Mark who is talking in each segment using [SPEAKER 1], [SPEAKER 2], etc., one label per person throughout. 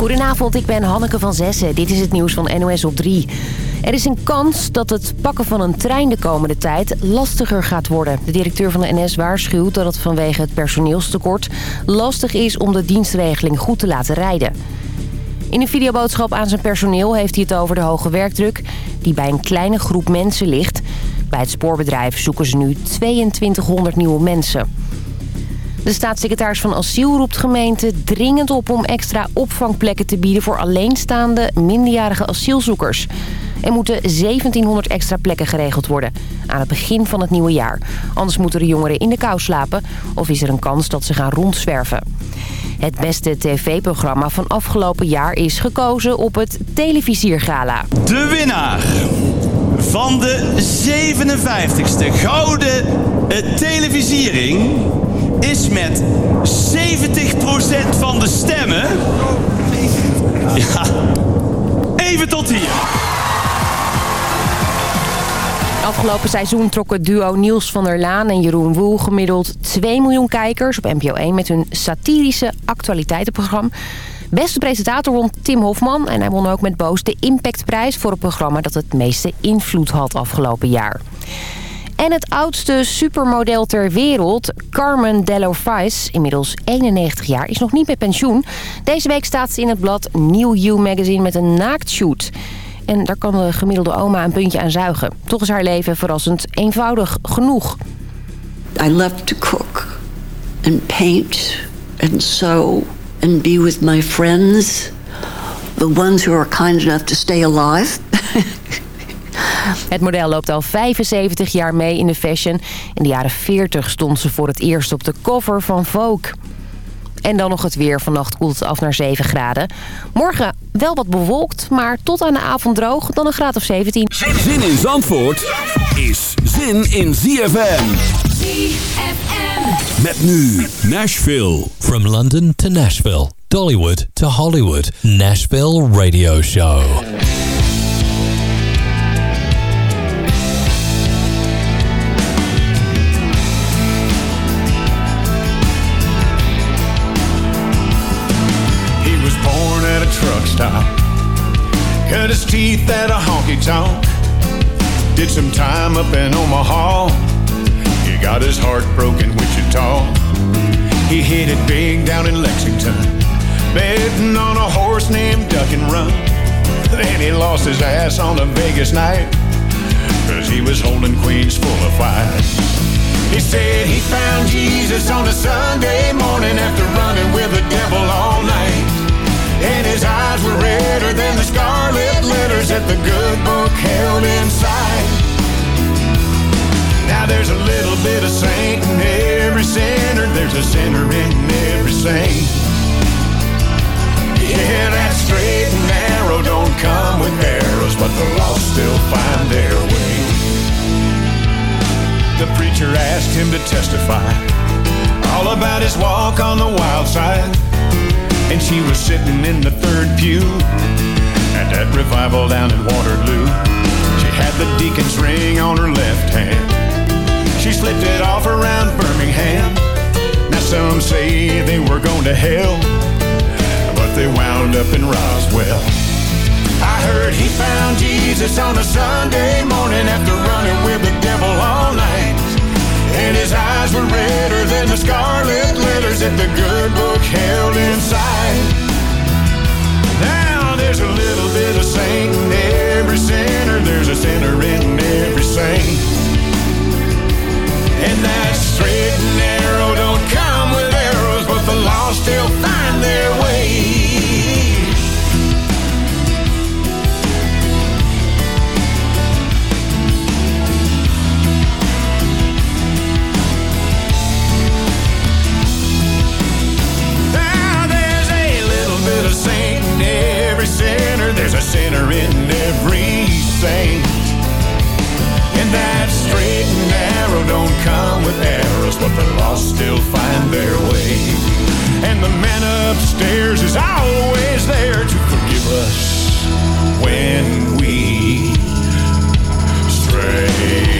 [SPEAKER 1] Goedenavond, ik ben Hanneke van Zessen. Dit is het nieuws van NOS op 3. Er is een kans dat het pakken van een trein de komende tijd lastiger gaat worden. De directeur van de NS waarschuwt dat het vanwege het personeelstekort... lastig is om de dienstregeling goed te laten rijden. In een videoboodschap aan zijn personeel heeft hij het over de hoge werkdruk... die bij een kleine groep mensen ligt. Bij het spoorbedrijf zoeken ze nu 2200 nieuwe mensen. De staatssecretaris van Asiel roept gemeenten dringend op om extra opvangplekken te bieden voor alleenstaande minderjarige asielzoekers. Er moeten 1700 extra plekken geregeld worden aan het begin van het nieuwe jaar. Anders moeten de jongeren in de kou slapen of is er een kans dat ze gaan rondzwerven. Het beste tv-programma van afgelopen jaar is gekozen op het Televisiergala.
[SPEAKER 2] De winnaar van de 57ste Gouden Televisiering is met 70% van de stemmen... Ja, even tot hier.
[SPEAKER 1] Afgelopen seizoen trok het duo Niels van der Laan en Jeroen Woel gemiddeld 2 miljoen kijkers op NPO 1 met hun satirische actualiteitenprogramma. Beste presentator won Tim Hofman en hij won ook met Boos de Impactprijs voor het programma dat het meeste invloed had afgelopen jaar. En het oudste supermodel ter wereld, Carmen Delofice, inmiddels 91 jaar, is nog niet met pensioen. Deze week staat ze in het blad New You Magazine met een naaktshoot. En daar kan de gemiddelde oma een puntje aan zuigen. Toch is haar leven verrassend eenvoudig genoeg.
[SPEAKER 3] I love to cook and paint and sew and be with my friends. The ones who are kind enough to stay alive.
[SPEAKER 1] Het model loopt al 75 jaar mee in de fashion. In de jaren 40 stond ze voor het eerst op de cover van Vogue. En dan nog het weer. Vannacht koelt het af naar 7 graden. Morgen wel wat bewolkt, maar tot aan de avond droog. Dan een graad of 17.
[SPEAKER 4] Zin in Zandvoort is zin in ZFM.
[SPEAKER 5] ZFM.
[SPEAKER 4] Met nu Nashville.
[SPEAKER 6] From London to Nashville, Dollywood to Hollywood, Nashville Radio Show.
[SPEAKER 7] Cut his teeth at a honky tonk, did some time up in Omaha. He got his heart broken Wichita. He hit it big down in Lexington, betting on a horse named Duck and Run. Then he lost his ass on a Vegas night, cause he was holding queens full of fight. He said he found Jesus on a Sunday morning after running with the devil all night. And his eyes were redder than the scarlet letters that the good book held inside. Now there's a little bit of saint in every sinner. There's a sinner in every saint. Yeah, that straight and narrow don't come with arrows, but the lost still find their way. The preacher asked him to testify all about his walk on the wild side. And she was sitting in the third pew at that revival down in Waterloo. She had the deacon's ring on her left hand. She slipped it off around Birmingham. Now some say they were going to hell, but they wound up in Roswell. I heard he found Jesus on a Sunday morning after running with the devil all night. And his eyes were redder than the scarlet letters that the good book held inside. Now there's a little bit of saint in every sinner. There's a sinner in every saint. And that straight and narrow don't come with arrows, but the lost sinner in every saint. And that straight and narrow don't come with arrows, but the lost still find their way. And the man upstairs is always there to forgive us when we stray.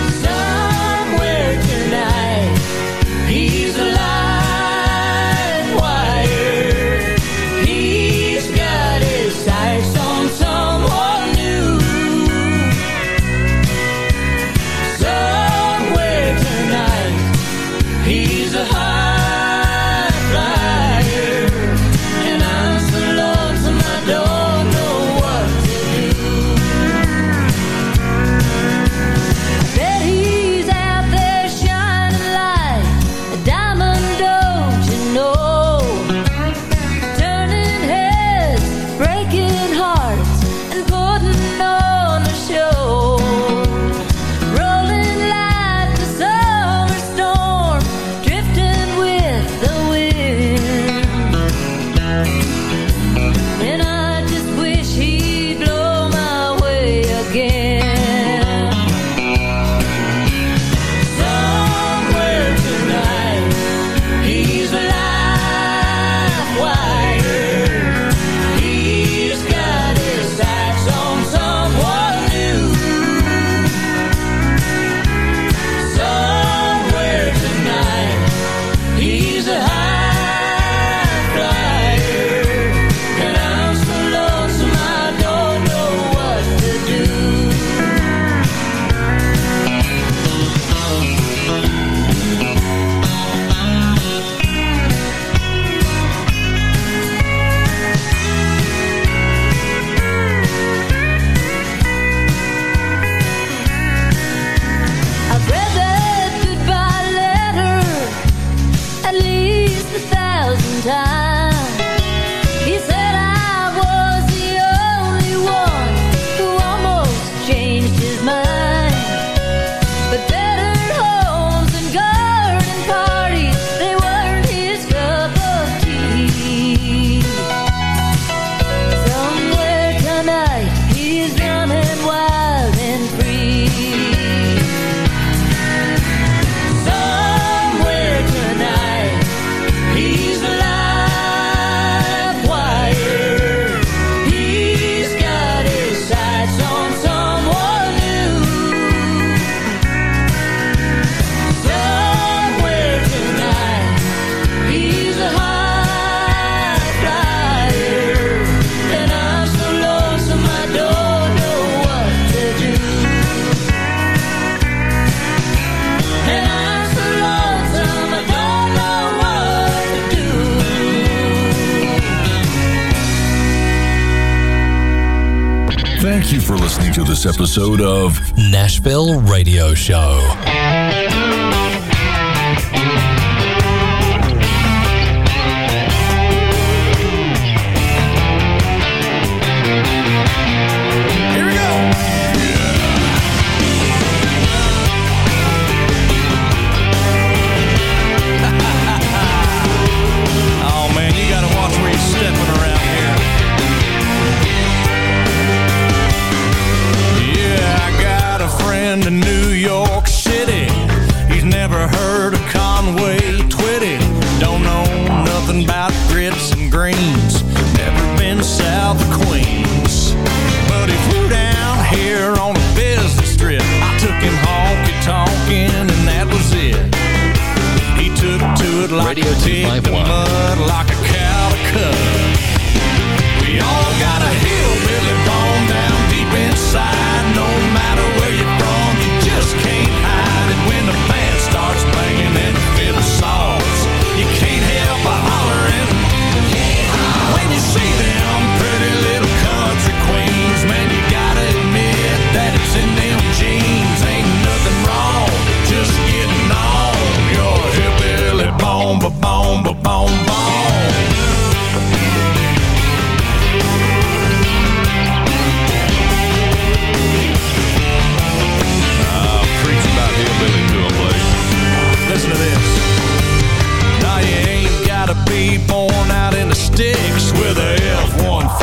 [SPEAKER 6] This episode of Nashville Radio Show.
[SPEAKER 7] Hillbilly born down deep inside. No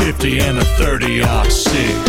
[SPEAKER 7] 50 and a
[SPEAKER 8] 30 odd six.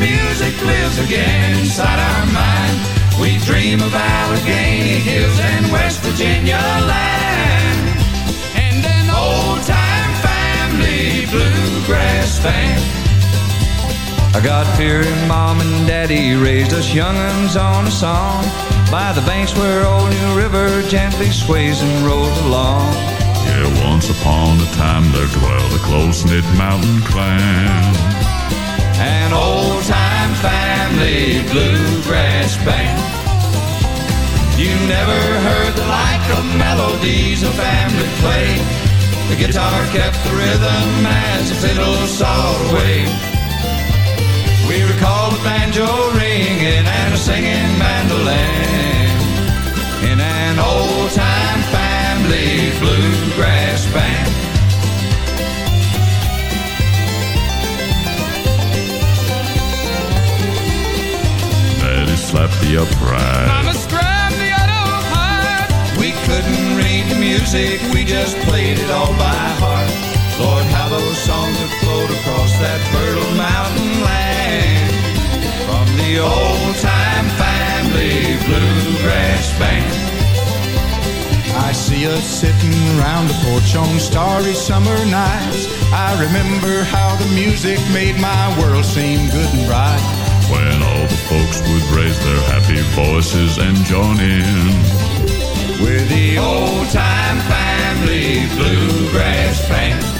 [SPEAKER 9] Music lives again inside our mind. We dream of Allegheny Hills and West Virginia land. And an old time family bluegrass band.
[SPEAKER 10] I got fearing mom and daddy raised us young'uns on a song by the banks where old New River gently sways and rolls along.
[SPEAKER 11] Yeah, once upon a time there dwelled a close-knit mountain clan.
[SPEAKER 9] An old-time family bluegrass band. You never heard the like of melodies a family play. The guitar kept the rhythm as the fiddle sawed away. We recall the banjo ringing and a singing mandolin in an old time family bluegrass band.
[SPEAKER 11] Slapped the upright.
[SPEAKER 9] Mama scrubbed the auto hard. We couldn't read the music, we just played it all by heart. Lord, how those songs have flowed across that fertile mountain land from the old time family bluegrass band.
[SPEAKER 12] I see us sitting round the porch on starry summer nights. I remember how the music made my world seem good and bright.
[SPEAKER 11] When all the folks would raise their happy voices and join in.
[SPEAKER 9] With the old time family bluegrass band.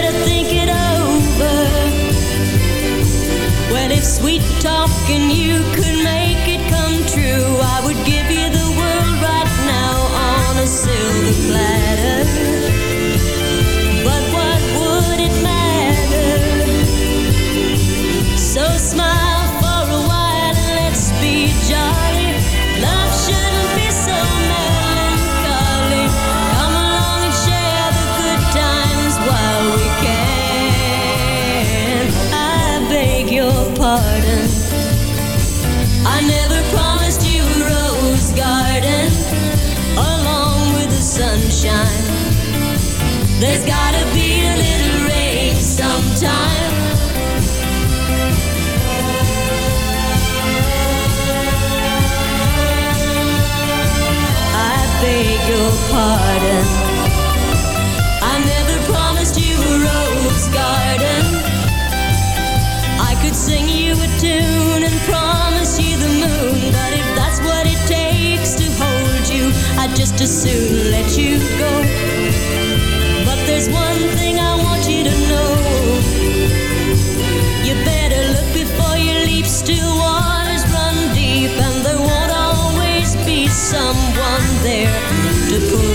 [SPEAKER 13] sweet talking you could make it come true, I would give There's gotta be a little rain sometime. I beg your pardon. I never promised you a rose garden. I could sing you a tune and promise you the moon, but if that's what it takes to hold you, I'd just as soon let you go. Someone there to pull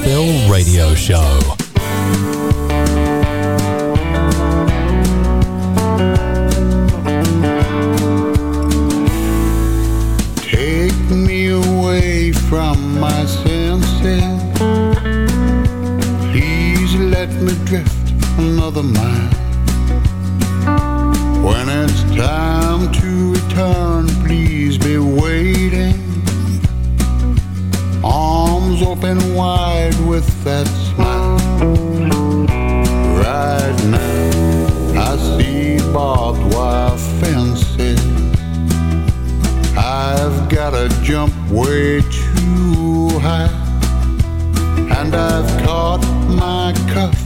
[SPEAKER 14] Nashville Radio Show.
[SPEAKER 15] Take me away from my senses. Please let me drift another mile. When it's time to return, open wide with that smile. Right now, I see barbed wire fences. I've gotta jump way too high. And I've caught my cuff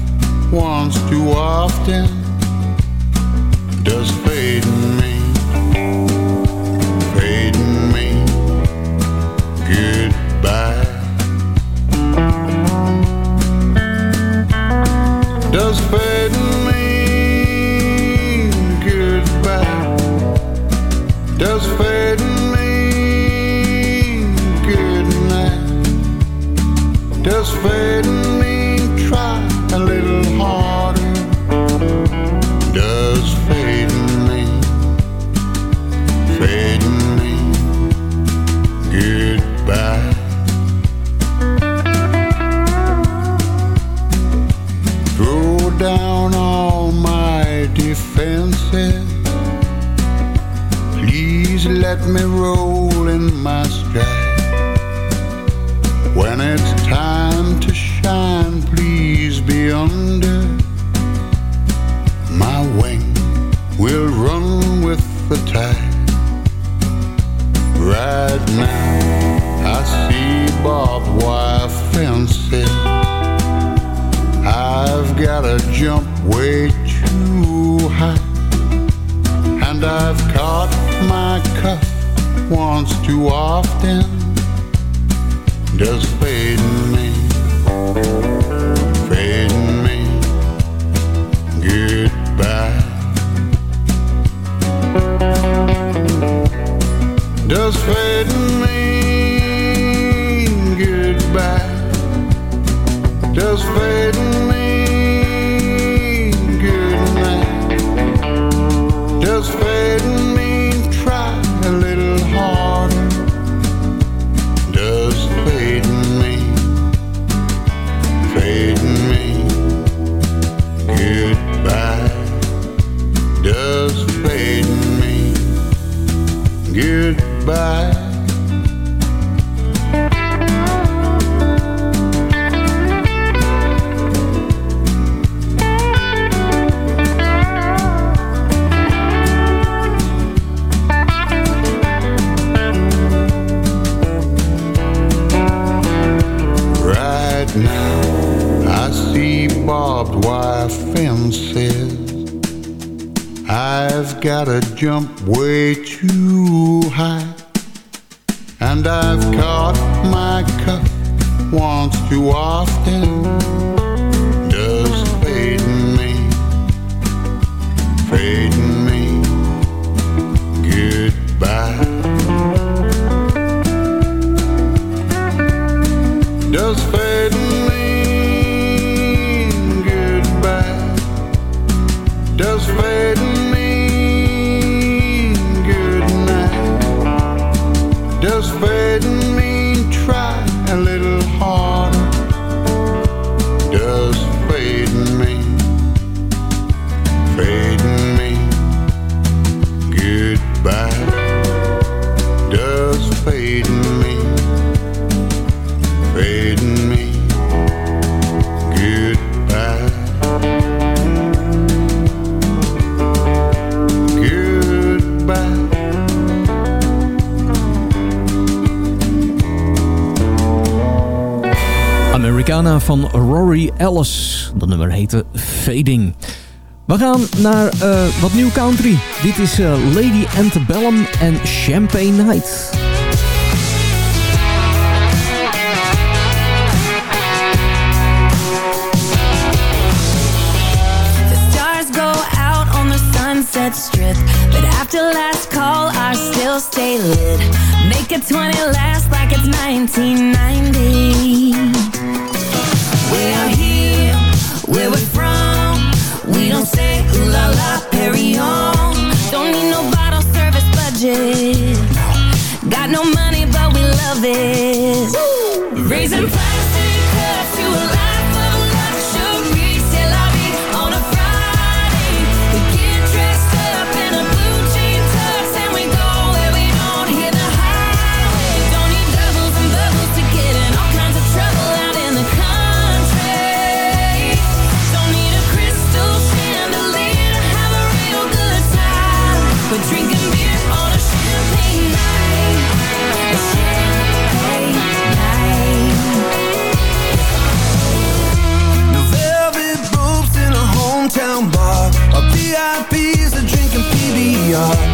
[SPEAKER 15] once too often. once too often. Does fade gotta jump way too
[SPEAKER 5] van Rory Ellis. Dat nummer heette Fading. We gaan naar uh, wat nieuw country. Dit is uh, Lady Antebellum en Champagne Night.
[SPEAKER 16] The stars go out on the sunset strip. But after last call, I still stay lit. Make it 20 last like it's 1990. say ooh la la Perignon. Don't need no bottle service budget. Got no money, but we love it.
[SPEAKER 17] Or VIPs are drinking PBR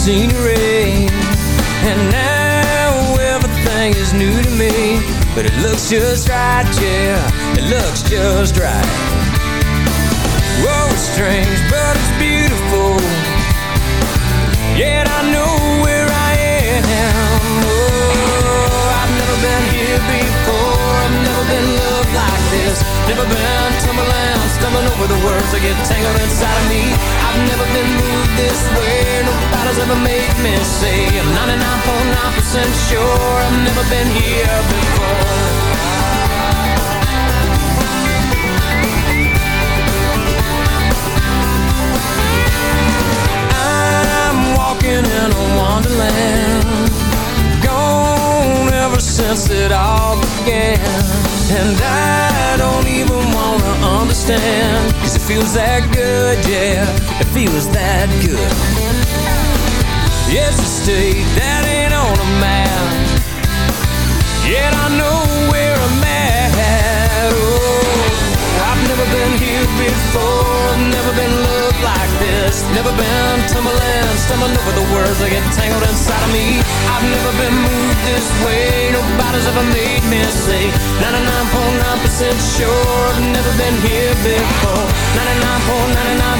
[SPEAKER 18] Scenery. And now everything is new to me. But it looks just right, yeah. It looks just right. Whoa, it's strange, but it's beautiful. Yet I know this. Never been tumbling, stumbling over the words that get tangled inside of me. I've never been moved this way. Nobody's ever made me say I'm 99.9% sure I've never been here before. I'm walking in a wonderland Gone ever since it all began And I don't even wanna understand. Cause it feels that good, yeah. It feels that good. Yes, a state that ain't on a map. Yet I know where I'm at. Oh, I've never been here before. I've never been loved Never been tumbling, stumbling over the words that get tangled inside of me. I've never been moved this way. Nobody's ever made me say 99.9% sure. I've never been here before. 99.9999999999999999999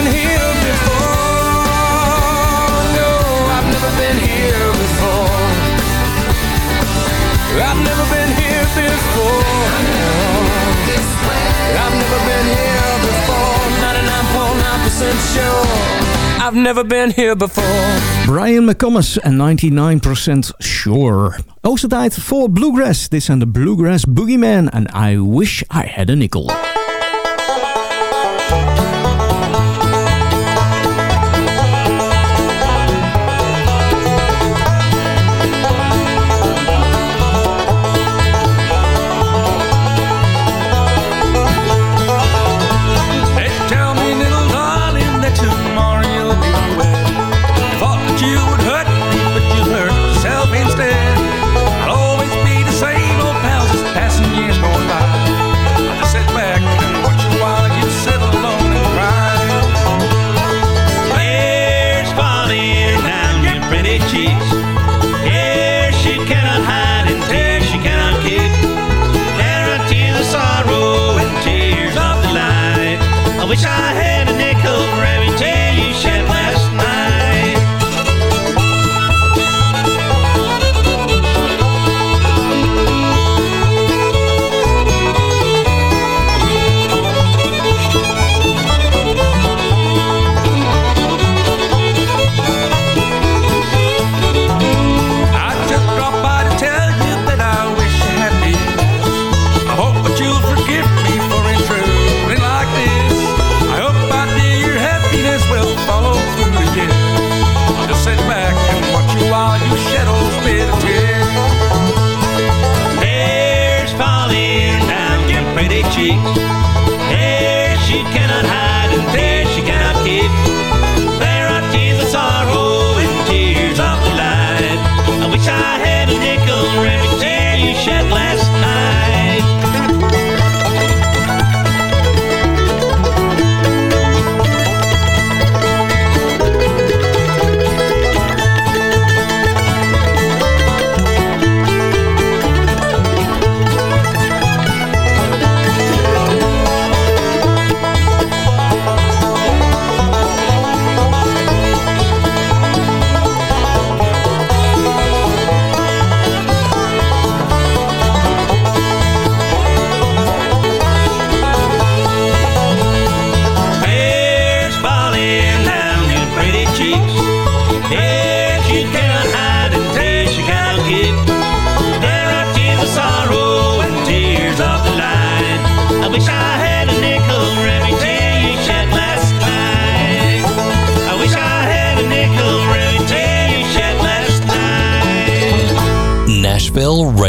[SPEAKER 18] before I've never been here before 99.9% sure I've never been here before
[SPEAKER 6] Brian McComas en 99% Sure. Hoogste tijd voor Bluegrass. Dit zijn de Bluegrass Boogiemen en
[SPEAKER 19] I Wish I Had a Nickel.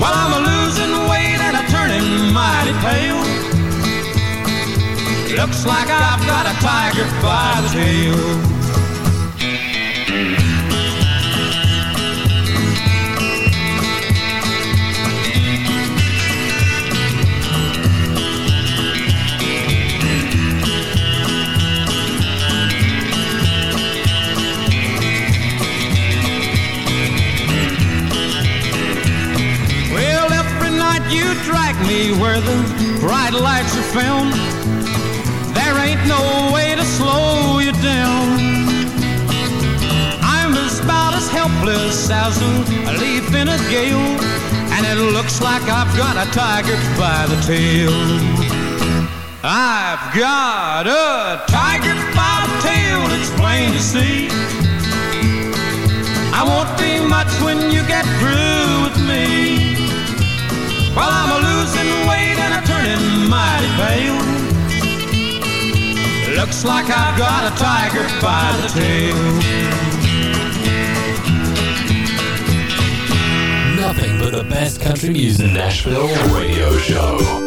[SPEAKER 20] While I'm a losing weight and a turning mighty pale. Looks like I've got a tiger by the tail. You drag me where the bright lights are found. There ain't no way to slow you down. I'm about as helpless as a leaf in a gale, and it looks like I've got a tiger by the tail. I've got a tiger by the tail, it's plain to see. I won't be much when you get through with me. While I'm a losing weight and a turning mighty pale. Looks like I've got a tiger by the tail.
[SPEAKER 6] Nothing but the best country music. Nashville Radio Show.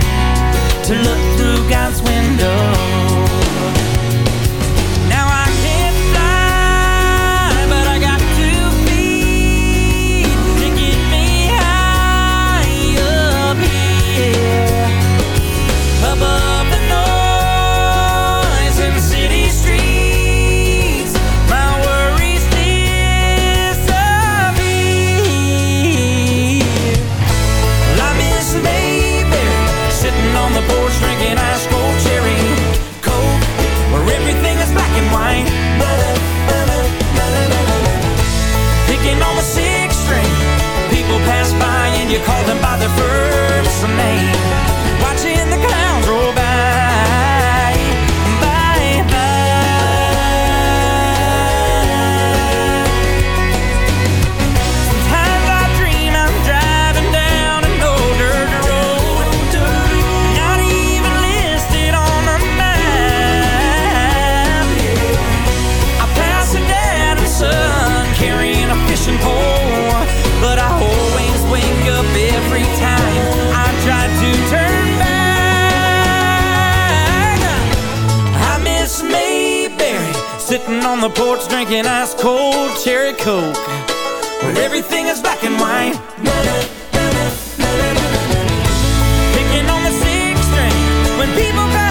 [SPEAKER 21] to look through God's window. Their first name. on the porch drinking ice cold cherry coke when everything is black and white. Picking on the six string when people.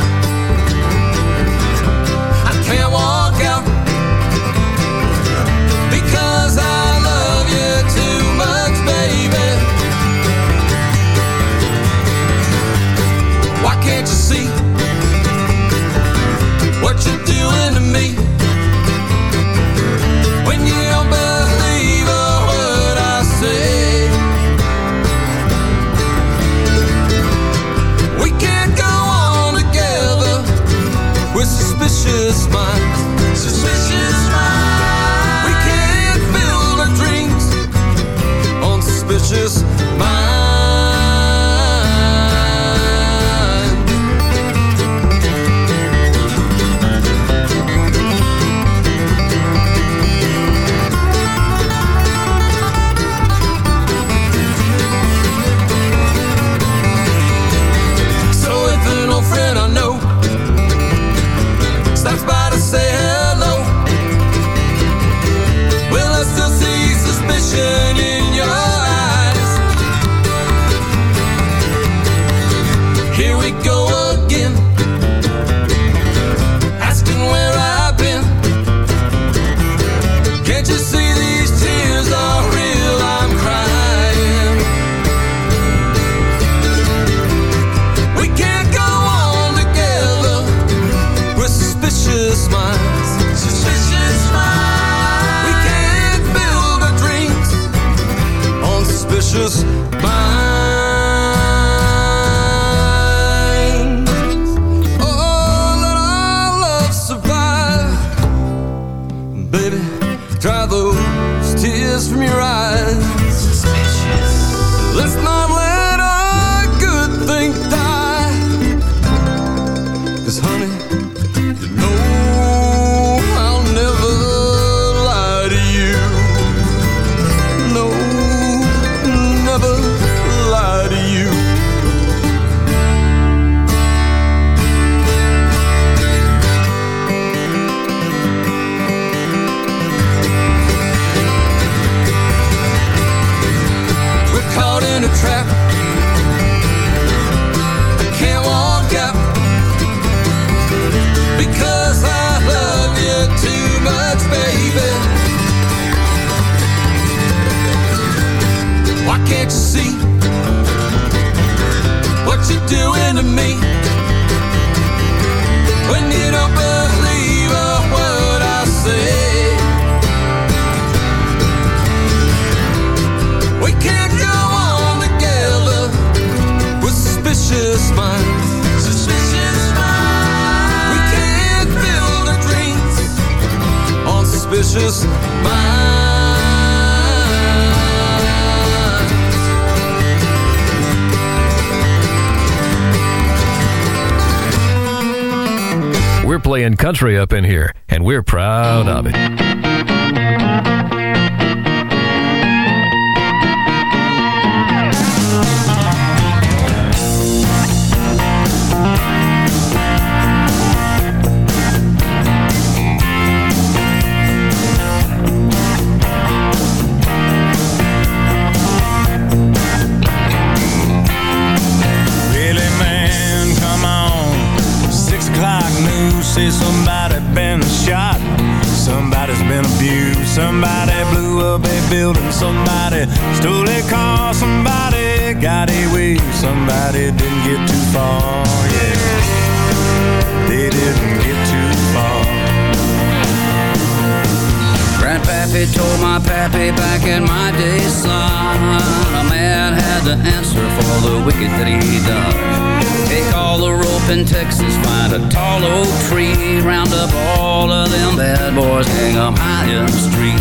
[SPEAKER 22] Grandpappy told my pappy back in my day, son, a man had to answer for the wicked that he done. Take all the rope in Texas, find a tall oak tree, round up all of them bad boys, hang 'em high in the street.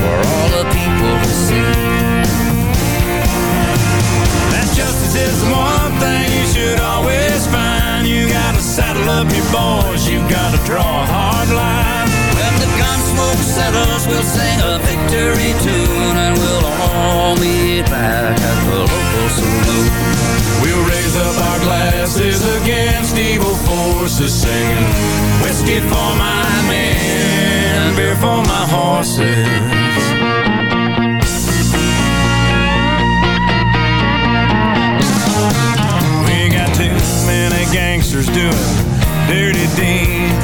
[SPEAKER 22] For all the people to see.
[SPEAKER 7] That justice is the one thing you should always find. You gotta saddle up your boys. You gotta draw a hard line.
[SPEAKER 22] Gun smoke settles, we'll sing a victory tune and we'll all meet back at the local saloon.
[SPEAKER 23] We'll raise up our glasses against evil forces, singing whiskey for my men, beer for my horses. We got too many gangsters doing dirty deeds.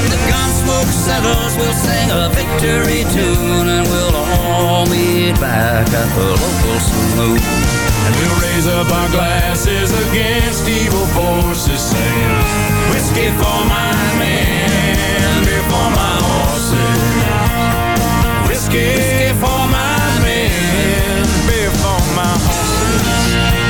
[SPEAKER 22] When the gun smoke settles, we'll sing a victory tune and we'll all meet back at the local saloon.
[SPEAKER 23] And we'll raise up our glasses against evil forces, saying, Whiskey for my men, beer for my horses. Whiskey for my men, beer for my horses.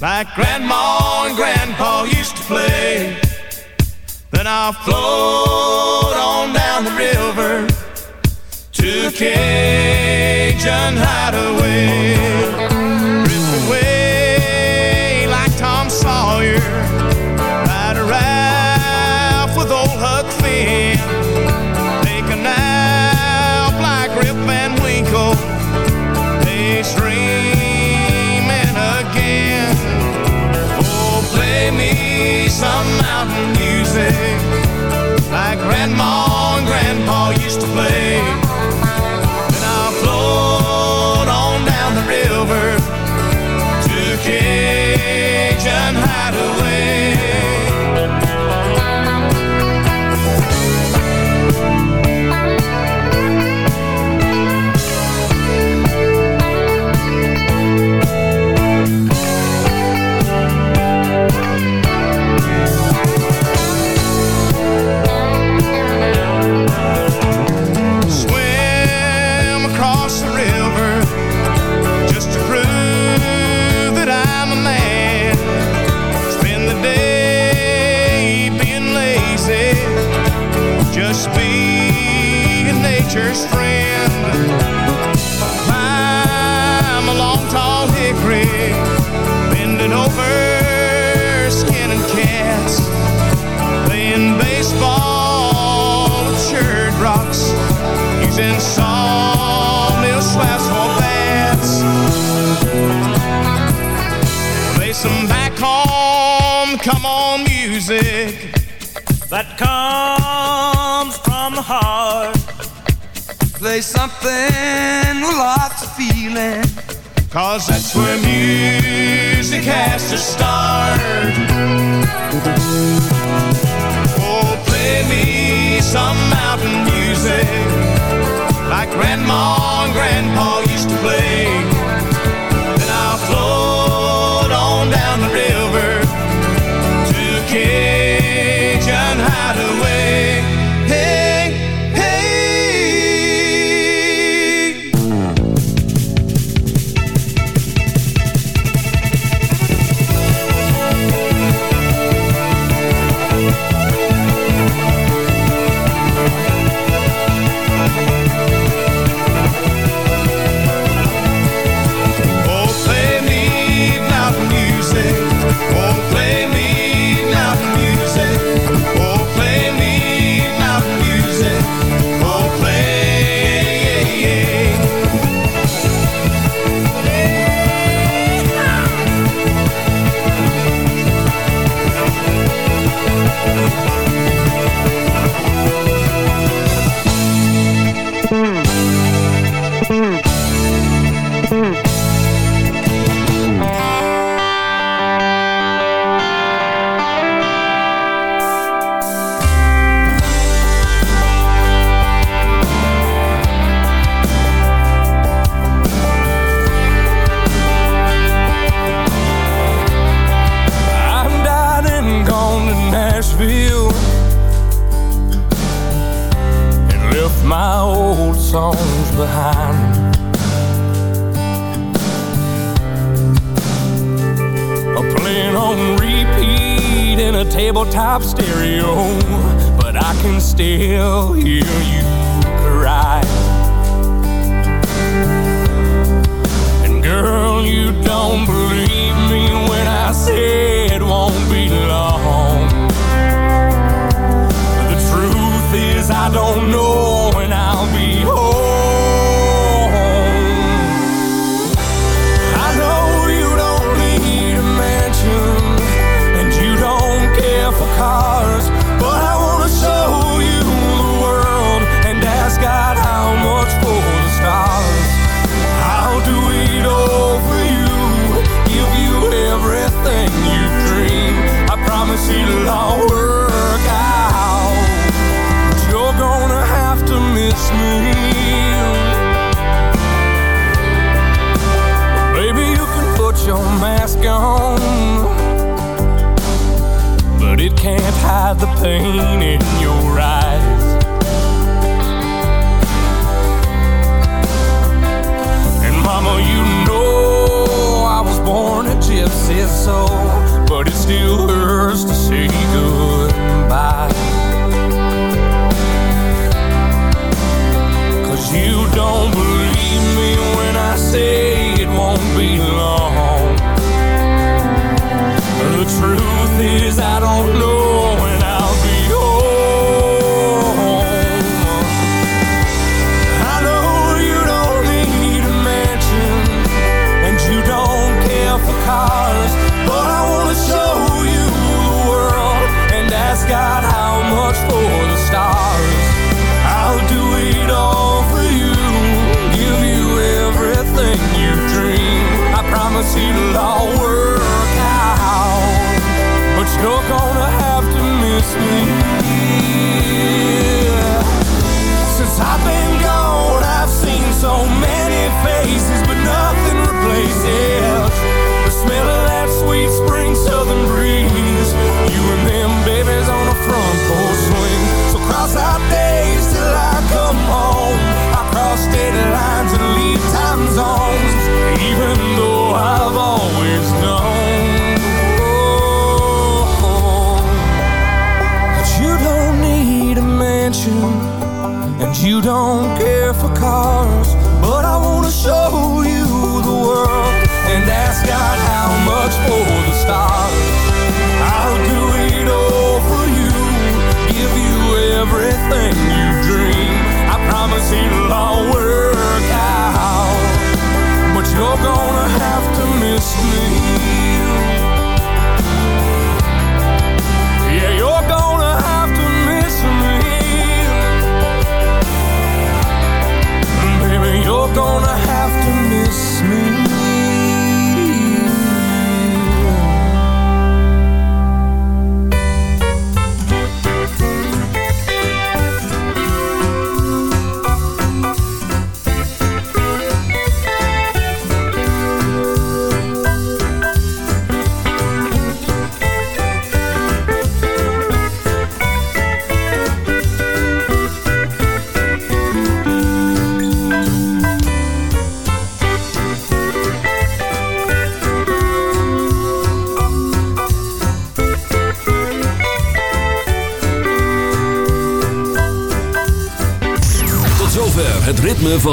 [SPEAKER 23] Like Grandma and Grandpa used to play. Then I'll float on down the river to Cajun hideaway. Drift away